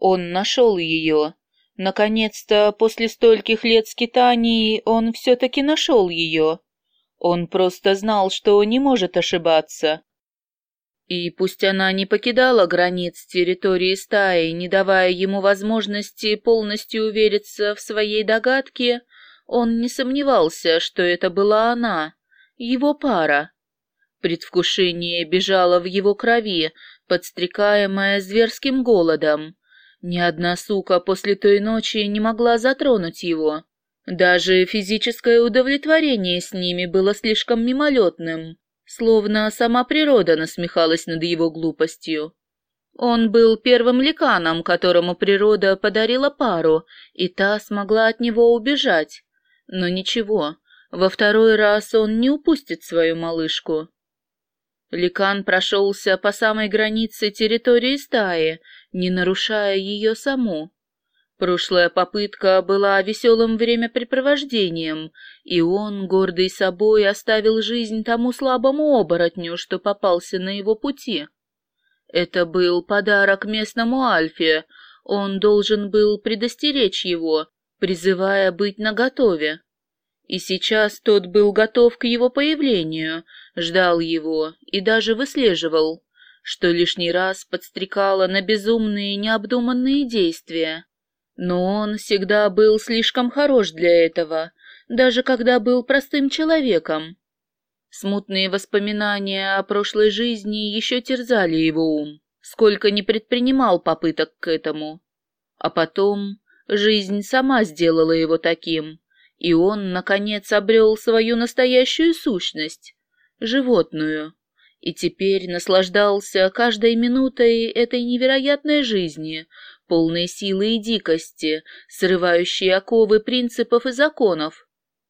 Он нашел ее. Наконец-то, после стольких лет скитаний, он все-таки нашел ее. Он просто знал, что не может ошибаться. И пусть она не покидала границ территории стаи, не давая ему возможности полностью увериться в своей догадке, он не сомневался, что это была она, его пара. Предвкушение бежало в его крови, подстрекаемое зверским голодом. Ни одна сука после той ночи не могла затронуть его. Даже физическое удовлетворение с ними было слишком мимолетным, словно сама природа насмехалась над его глупостью. Он был первым ликаном, которому природа подарила пару, и та смогла от него убежать. Но ничего, во второй раз он не упустит свою малышку. Ликан прошелся по самой границе территории стаи, не нарушая ее саму. Прошлая попытка была веселым времяпрепровождением, и он, гордый собой, оставил жизнь тому слабому оборотню, что попался на его пути. Это был подарок местному Альфе, он должен был предостеречь его, призывая быть наготове. И сейчас тот был готов к его появлению, ждал его и даже выслеживал, что лишний раз подстрекало на безумные необдуманные действия. Но он всегда был слишком хорош для этого, даже когда был простым человеком. Смутные воспоминания о прошлой жизни еще терзали его ум, сколько не предпринимал попыток к этому. А потом Жизнь сама сделала его таким, и он, наконец, обрел свою настоящую сущность, животную, и теперь наслаждался каждой минутой этой невероятной жизни, полной силы и дикости, срывающей оковы принципов и законов.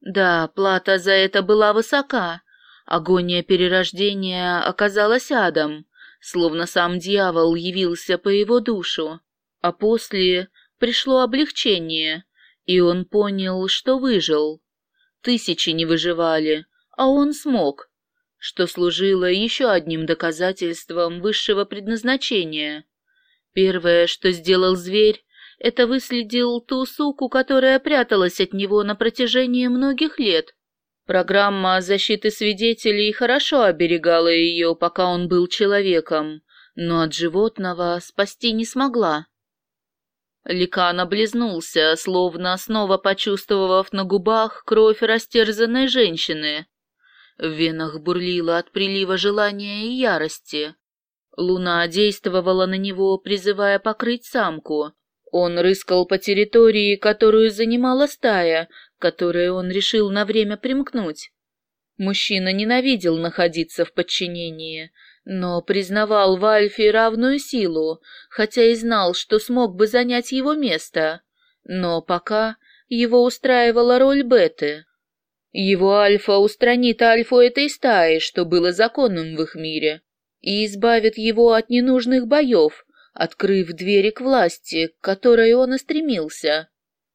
Да, плата за это была высока. Агония перерождения оказалась адом, словно сам дьявол явился по его душу, а после пришло облегчение, и он понял, что выжил. Тысячи не выживали, а он смог, что служило еще одним доказательством высшего предназначения. Первое, что сделал зверь, это выследил ту суку, которая пряталась от него на протяжении многих лет. Программа защиты свидетелей хорошо оберегала ее, пока он был человеком, но от животного спасти не смогла. Ликан облизнулся, словно снова почувствовав на губах кровь растерзанной женщины. В венах бурлило от прилива желания и ярости. Луна действовала на него, призывая покрыть самку. Он рыскал по территории, которую занимала стая, которой он решил на время примкнуть. Мужчина ненавидел находиться в подчинении, но признавал в Альфе равную силу, хотя и знал, что смог бы занять его место. Но пока его устраивала роль Беты. Его Альфа устранит Альфу этой стаи, что было законным в их мире, и избавит его от ненужных боев, открыв двери к власти, к которой он и стремился.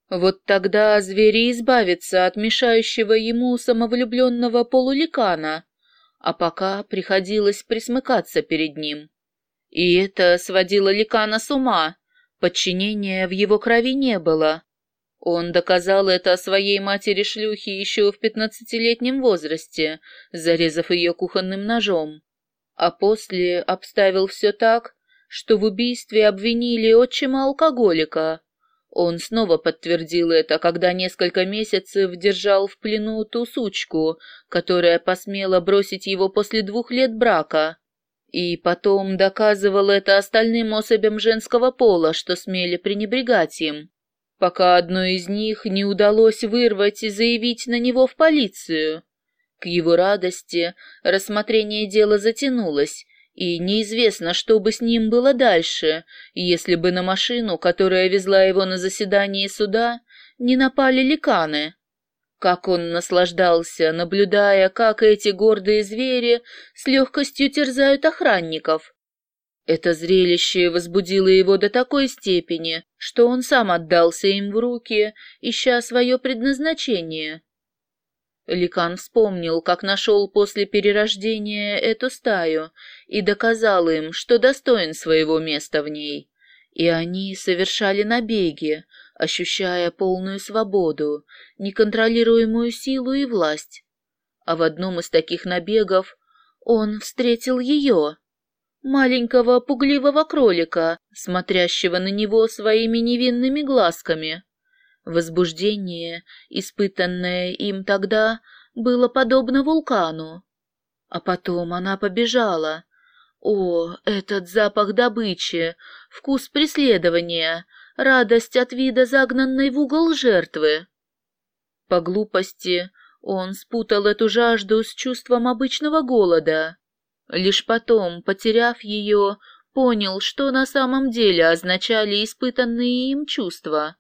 Вот тогда звери избавятся от мешающего ему самовлюбленного полуликана, а пока приходилось присмыкаться перед ним. И это сводило Ликана с ума, подчинения в его крови не было. Он доказал это своей матери-шлюхе еще в пятнадцатилетнем возрасте, зарезав ее кухонным ножом. А после обставил все так, что в убийстве обвинили отчима-алкоголика, он снова подтвердил это, когда несколько месяцев держал в плену ту сучку, которая посмела бросить его после двух лет брака. И потом доказывал это остальным особям женского пола, что смели пренебрегать им, пока одной из них не удалось вырвать и заявить на него в полицию. К его радости рассмотрение дела затянулось, и неизвестно, что бы с ним было дальше, если бы на машину, которая везла его на заседание суда, не напали ликаны. Как он наслаждался, наблюдая, как эти гордые звери с легкостью терзают охранников. Это зрелище возбудило его до такой степени, что он сам отдался им в руки, ища свое предназначение. Ликан вспомнил, как нашел после перерождения эту стаю и доказал им, что достоин своего места в ней. и они совершали набеги, ощущая полную свободу, неконтролируемую силу и власть. А в одном из таких набегов он встретил ее, маленького пугливого кролика, смотрящего на него своими невинными глазками. Возбуждение, испытанное им тогда, было подобно вулкану. А потом она побежала. О, этот запах добычи, вкус преследования, радость от вида загнанной в угол жертвы. По глупости он спутал эту жажду с чувством обычного голода. Лишь потом, потеряв ее, понял, что на самом деле означали испытанные им чувства.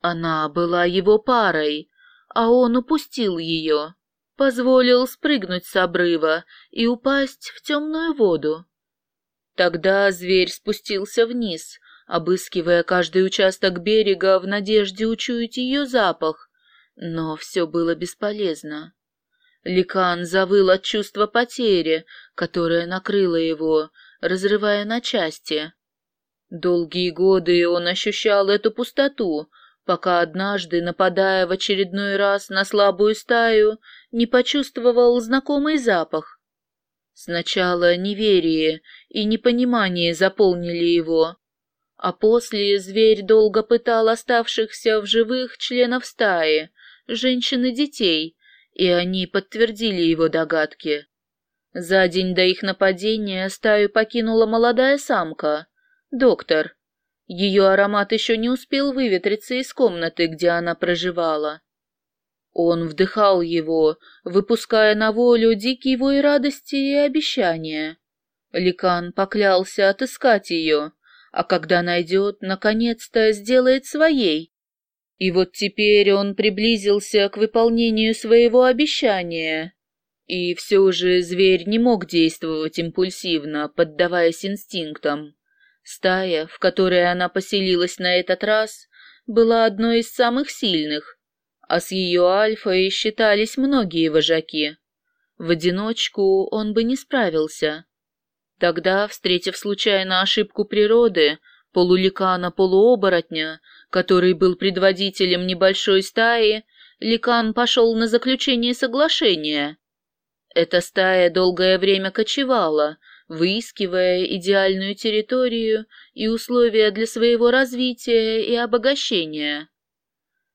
Она была его парой, а он упустил ее, позволил спрыгнуть с обрыва и упасть в темную воду. Тогда зверь спустился вниз, обыскивая каждый участок берега в надежде учуять ее запах, но все было бесполезно. Ликан завыл от чувства потери, которое накрыло его, разрывая на части. Долгие годы он ощущал эту пустоту, пока однажды, нападая в очередной раз на слабую стаю, не почувствовал знакомый запах. Сначала неверие и непонимание заполнили его, а после зверь долго пытал оставшихся в живых членов стаи, женщин и детей, и они подтвердили его догадки. За день до их нападения стаю покинула молодая самка, доктор. Ее аромат еще не успел выветриться из комнаты, где она проживала. Он вдыхал его, выпуская на волю дикий вой радости и обещания. Ликан поклялся отыскать ее, а когда найдет, наконец-то сделает своей, и вот теперь он приблизился к выполнению своего обещания. И все же зверь не мог действовать импульсивно, поддаваясь инстинктам. Стая, в которой она поселилась на этот раз, была одной из самых сильных, а с ее альфой считались многие вожаки. В одиночку он бы не справился. Тогда, встретив случайно ошибку природы, полуликана-полуоборотня, который был предводителем небольшой стаи, Ликан пошел на заключение соглашения. Эта стая долгое время кочевала, выискивая идеальную территорию и условия для своего развития и обогащения.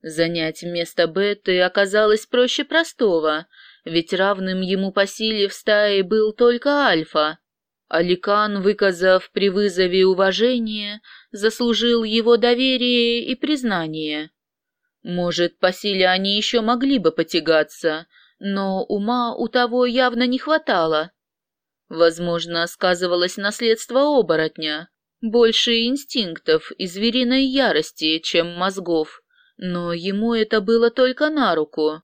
Занять место Беты оказалось проще простого, ведь равным ему по силе в стае был только Альфа, Аликан, выказав при вызове уважение, заслужил его доверие и признание. Может, по силе они еще могли бы потягаться, но ума у того явно не хватало. Возможно, сказывалось наследство оборотня, больше инстинктов и звериной ярости, чем мозгов, но ему это было только на руку.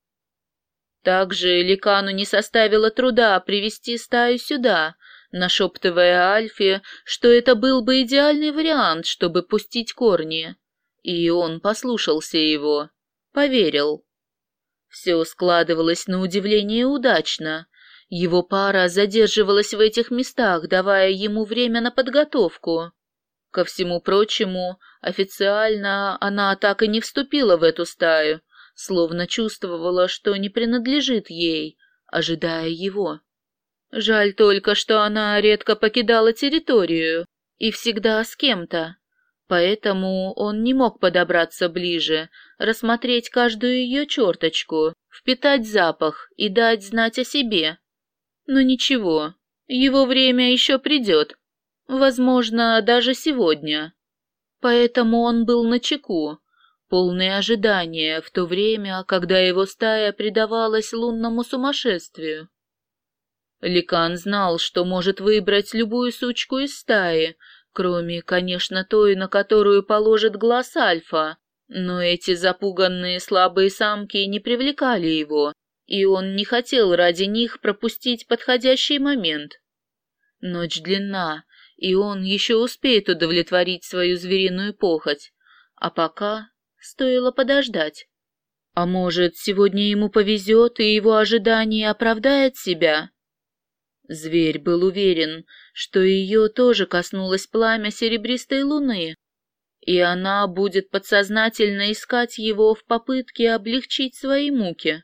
Также Ликану не составило труда привести стаю сюда, нашептывая Альфе, что это был бы идеальный вариант, чтобы пустить корни. И он послушался его, поверил. Все складывалось на удивление удачно. Его пара задерживалась в этих местах, давая ему время на подготовку. Ко всему прочему, официально она так и не вступила в эту стаю, словно чувствовала, что не принадлежит ей, ожидая его. Жаль только, что она редко покидала территорию и всегда с кем-то. Поэтому он не мог подобраться ближе, рассмотреть каждую ее черточку, впитать запах и дать знать о себе. Но ничего, его время еще придет. Возможно, даже сегодня. Поэтому он был начеку, полный ожидания в то время, когда его стая предавалась лунному сумасшествию. Ликан знал, что может выбрать любую сучку из стаи, кроме, конечно, той, на которую положит глаз Альфа. Но эти запуганные слабые самки не привлекали его, и он не хотел ради них пропустить подходящий момент. Ночь длинна, и он еще успеет удовлетворить свою звериную похоть, а пока стоило подождать. А может, сегодня ему повезет, и его ожидание оправдает себя? Зверь был уверен, что ее тоже коснулось пламя серебристой луны. и она будет подсознательно искать его в попытке облегчить свои муки.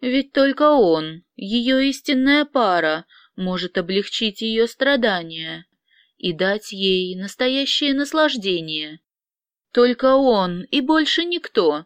Ведь только он, ее истинная пара, может облегчить ее страдания и дать ей настоящее наслаждение. Только он и больше никто.